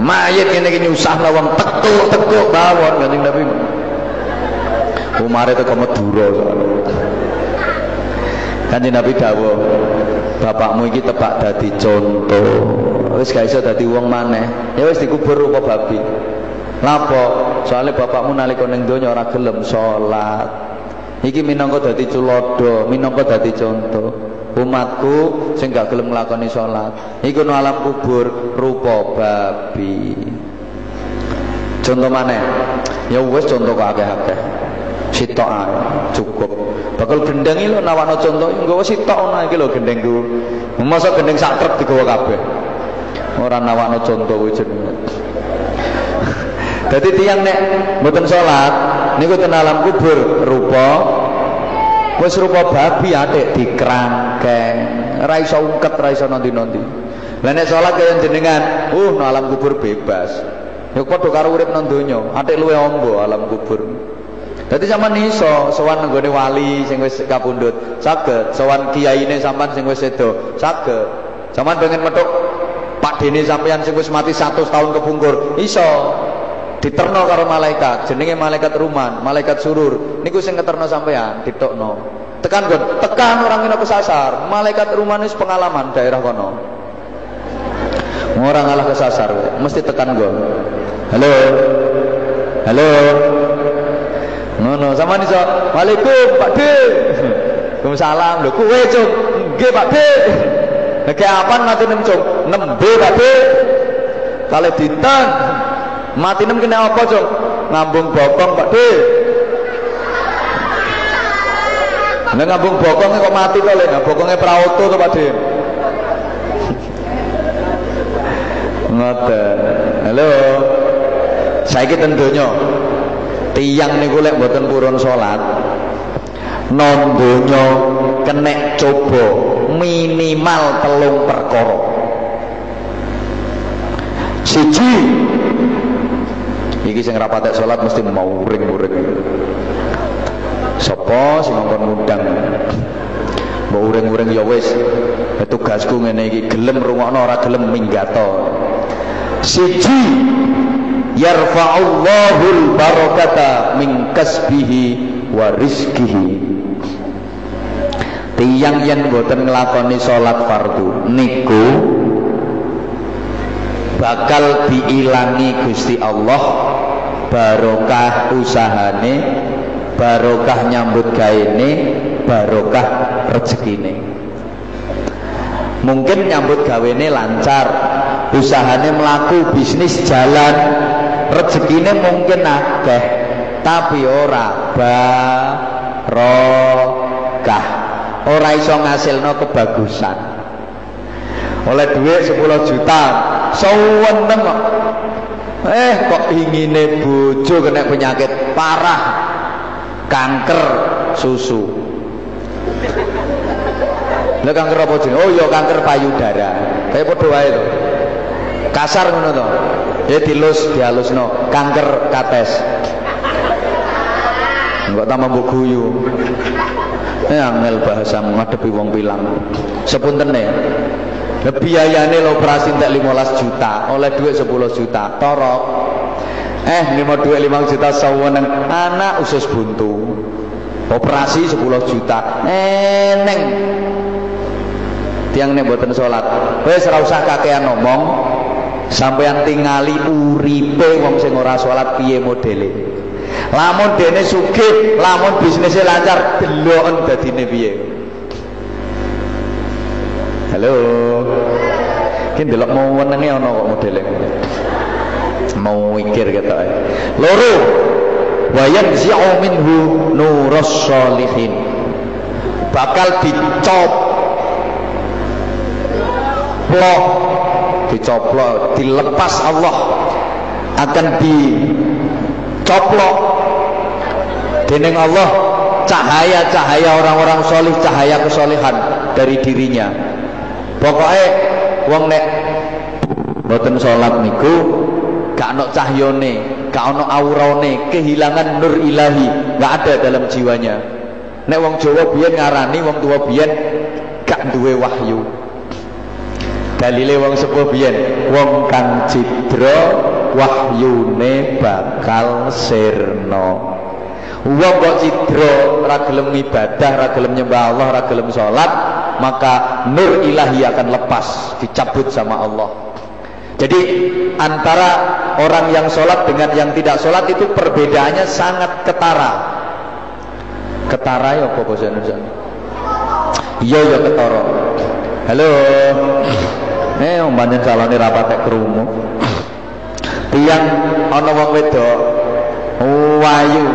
mayit kene iki nyusahno wong tekuk tekuk bawon kanjeng Nabi Umar itu Madura soalnya Kanjeng Nabi dawuh, bapakmu iki tebak dadi contoh. Wis gak iso dadi wong maneh. Ya wis dikubur rupa babi. Lapo? Soalnya bapakmu nalika ning donya ora gelem salat. Iki minangka dadi tulodo, minangka dadi contoh. Umatku sing gak gelem nglakoni salat. Iku alam kubur rupa babi. Contoh maneh. Ya wis contoh akeh-akeh. Sitok ae cukup. Bakal gendeng iki lho nawakno contoh nggawa sitok ana iki lho gendengku. Masa gendeng sak truk digawa kabeh. Ora nawakno contoh kuwi jenenge. Dadi tiyang nek mboten salat niku ten alam kubur rupa wis rupa babi atik dikrangkeng. Ora iso ungket, ora iso nanti-nanti. Lah nek salat kaya jenengan, uh no alam kubur bebas. Ya padha karo urip nang donya, atik luwe ombo alam kubur. Dadi sampean iso sowan nggone wali sing wis kapundhut, saged. Sowan kiyaine sampean sing wis sedo, saged. Sampean pengen metuk Pak Dene sampean sing wis mati 100 tahun kepungkur, iso. Diterno karo malaikat, jenenge malaikat ruman, malaikat surur. Niku sing ngeterno sampean, ditokno. Tekan gon, tekan orang kena kesasar. Malaikat ruman wis pengalaman daerah kono. Orang ngalah kesasar, mesti tekan gon. Halo. Halo. Ngono, sama iso. Waalaikum Pak D. Waalaikumsalam. Lho kowe, Cuk. Nggih Pak D. Lagi apa mati nem cung? Nembe Pakde. Kali dinten. Mati nem kena apa cung? Ngambung bokong Pakde. Nek ngambung bokong kok mati kok lek bokongnya prauto to Pakde. Ngoten. Halo. Saiki ten donya. Tiyang niku lek mboten purun salat, non donya kenek coba minimal telung perkara siji iki sing rapatek salat mesti mau uring-uring sapa sing ngongkon ngundang mau uring-uring ya wis. Tugasku ngene iki gelem rungokno ora gelem minggato. Siji yarfa'ullahul barakata min kasbihi wa rizkihi tiang yang boten ngelakoni sholat fardu niku bakal diilangi Gusti Allah barokah usahane barokah nyambut gaene barokah rezekine mungkin nyambut gawene lancar usahane melaku bisnis jalan rezekine mungkin akeh tapi ora barokah. Ora iso ngasilno kebagusan. Oleh duit 10 juta seweneng kok eh kok ingine bojo kena penyakit? Parah. Kanker susu. Lha kanker apa jenenge? Oh iya kanker payudara. Kaya padha wae to. Kasar ngono to. Ya dilus dihalusno. Kanker kates. Enggak tambah mbok guyu? Angel bahasa ngadepi wong pilang. Sepunten ya. Biayane operasi entek 15 juta, oleh duit 10 juta, torok. Eh, lima duit 5 juta saweneng anak usus buntu. Operasi 10 juta. Eneng. Tiang nek mboten salat. Wis ora usah kakean ngomong. Sampeyan tingali uripe wong sing ora salat piye modele lamun dene sugih lamun bisnisnya lancar deloken dadine piye halo. Ki delok mau wenenge ana kok modele. Mau mikir ketoke. Loro. Wa yanzi'u minhu nurus sholihin bakal dicop. Loh dicoplok dilepas Allah. Akan dicoplok. Dening Allah cahaya-cahaya orang-orang solih cahaya kesolehan dari dirinya pokoknya wong nek boten sholat niku gak ono cahyone gak ono aurane kehilangan nur ilahi gak ada dalam jiwanya. Nek wong Jawa biyen ngarani wong tua biyen gak duwe wahyu. Dalile wong sepuh biyen wong kang cidra wahyune bakal sirna. Wong kok cidra ora gelem ibadah, ora gelem nyembah Allah, ora gelem maka nur ilahi akan lepas, dicabut sama Allah. Jadi antara orang yang sholat dengan yang tidak sholat itu perbedaannya sangat ketara. Ketara ya apa bahasa Indonesia? Iya ya ketara. Halo. Eh umbanyen salone rapat krungu. Tiang ana wong wedok wayu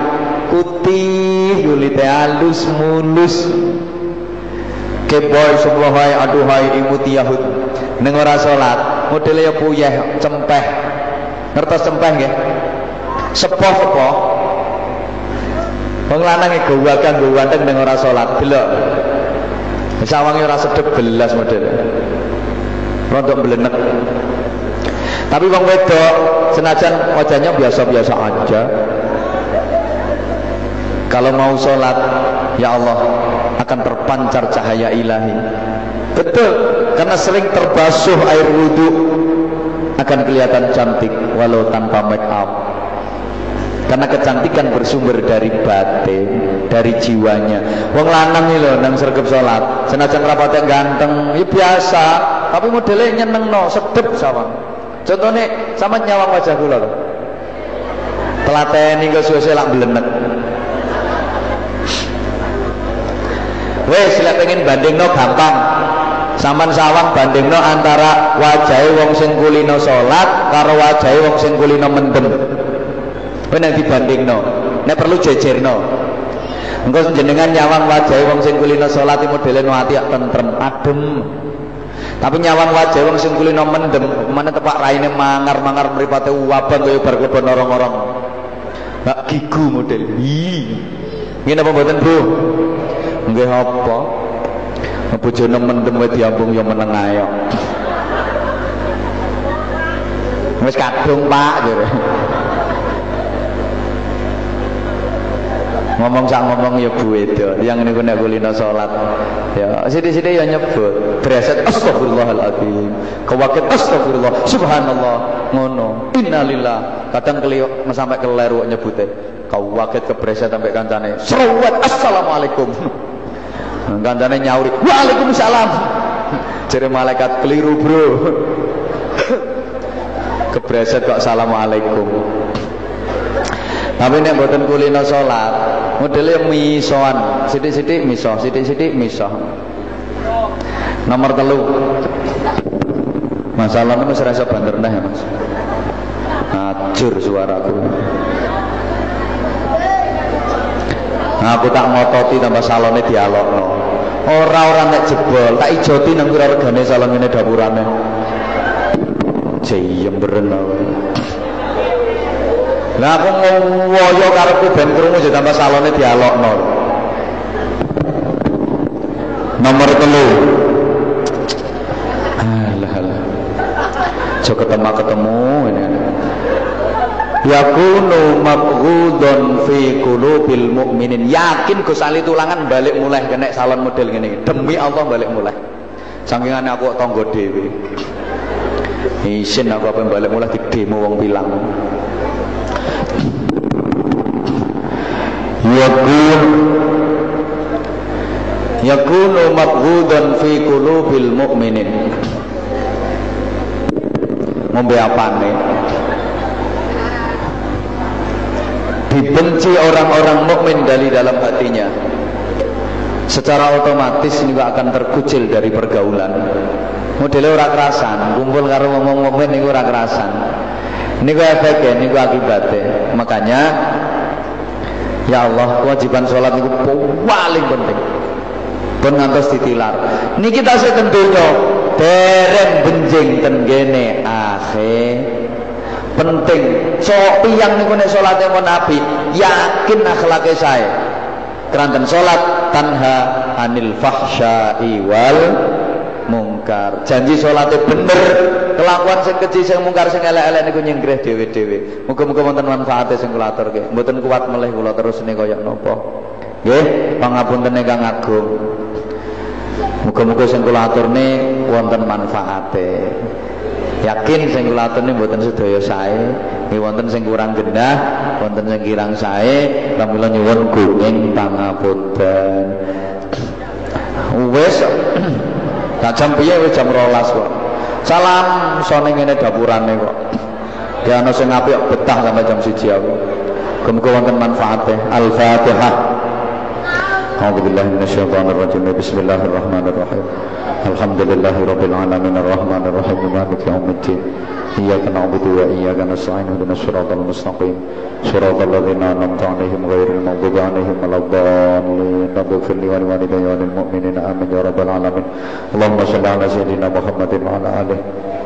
putih yulite halus mulus keboy sebelah hai aduhai imut yahud. Ning ora salat modele ya puyeh cempeh. Ngertos cempeh nggih? Sepoh-sepoh. Wong lanang gawakan gawanteng ning ora salat delok. Sawange ora sedep belas model rontok belenek tapi wong wedok senajan wajahnya biasa-biasa aja. Kalau mau sholat ya Allah akan terpancar cahaya ilahi. Betul karena sering terbasuh air wudhu akan kelihatan cantik walau tanpa make up. Karena kecantikan bersumber dari batin dari jiwanya. Wong lanang nih loh nang sergap sholat. Senajan rapatnya ganteng ya biasa. Tapi modelnya nyeneng no sedep sama contohnya sama nyawang wajah kula loh. Telateni ke suwe lak belenet Wes lek pengen bandingno gampang. Saman sawang bandingno antara wajahe wong sing kulino salat karo wajahe wong sing kulino mendem. Nek dibandingno, nek perlu jejerno. Engko jenengan nyawang wajahe wong sing kulino salat modele no ati tentrem, adem. Tapi nyawang wajah wong sing kulino mendem, mana tepak raine mangar-mangar mripate wabang kaya bar klebon orang-orang. Mbak gigu model. Hi. Ngene apa mboten, Bu? Nggih apa? Bojone mendem diambung ya meneng ae. Wis kadung, Pak, jare. ngomong sak ngomong ya bu itu yang ini nek kulino salat ya. Sithik-sithik ya nyebut. Bereset astagfirullahaladzim kewakit astagfirullah subhanallah. Ngono. Innalillah. Kadang keliuk sampai keleru nyebutnya kewakit kebreset sampai kancane serwet assalamualaikum kancane nyauri waalaikumsalam. Jadi malaikat keliru bro. Kebreset kok assalamualaikum. Tapi nek mboten kulino salat modelnya misoan. Sidik-sidik miso sidik-sidik miso. Nomor telu. Masalah ini serasa banter dah ya mas. Acur suaraku nah, aku tak ngototi tambah salonnya dialog no orang-orang nek jebol tak ijoti nang kira regane salon ini dapurane jayem beren lah aku ngoyo karepku ben krungu jadi tambah salone dialogno. Nomor telu. Alah alah. Jo ketemu ketemu ini. Yakunu mabghudun fi qulubil mu'minin. Yakin Gus Ali tulangan balik mulai kena salon model gini. Demi Allah balik mulai. Sangingane aku tonggo dhewe. Isin aku apa balik mulai di demo wong bilang. yakun yakunu mabghudan fi qulubil mu'minin ngombe apane dibenci orang-orang mukmin dari dalam hatinya. Secara otomatis ini akan terkucil dari pergaulan. Modelnya ora kerasan kumpul karo ngomong mukmin niku ora kerasan. Niku efeknya niku akibatnya. Makanya Ya Allah, kewajiban sholat itu paling penting. Pun ngantos ditilar. Ini kita sih tentunya dereng benjing tenggene akhir penting. So piyang niku nek salate nabi yakin akhlake saya keranten salat tanha anil fahsya'i wal mungkar. Janji salate bener. Kelakuan sing keji sing mungkar sing elek-elek niku nyenggreh dhewe-dhewe. Muga-muga wonten manfaate sing kula aturke. Mboten kuat melih kula terus nih kaya napa. Nggih pangapunten ingkang agung. Muga-muga sing kula aturne wonten manfaate yakin sing kula aturne mboten sedaya sae nggih wonten sing kurang genah wonten sing kirang sae kula nyuwun gunging pangapunten. Wis tak jam piye? Wis jam 12 kok salam sone ngene dapurane kok ya ana sing apik betah sampai jam 1 aku. Muga wonten manfaate al-fatihah أعوذ بالله من الشيطان الرجيم. بسم الله الرحمن الرحيم. الحمد لله رب العالمين. الرحمن الرحيم. مالك يوم الدين. إياك نعبد وإياك نستعين. اهدنا الصراط المستقيم. صراط الذين أنعمت عليهم غير المغضوب عليهم ولا الضالين. اغفر لي ولوالدي وللمؤمنين. آمين يا رب العالمين. اللهم صل على سيدنا محمد وعلى آله.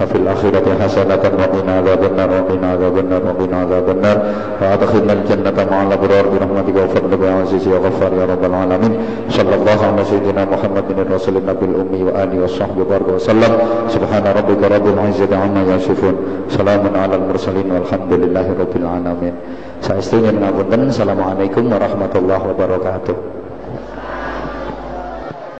وفي الآخرة حسنة وقنا عذاب النار وقنا عذاب النار وقنا عذاب النار وأدخلنا الجنة مع الأبرار برحمتك وفضلك يا عزيز يا غفار يا رب العالمين صلى الله على سيدنا محمد بن الرسول النبي الأمي وآله وصحبه وبارك وسلم سبحان ربك رب العزة عما يصفون سلام على المرسلين والحمد لله رب العالمين Saya istinya mengapunten. Assalamualaikum warahmatullahi wabarakatuh.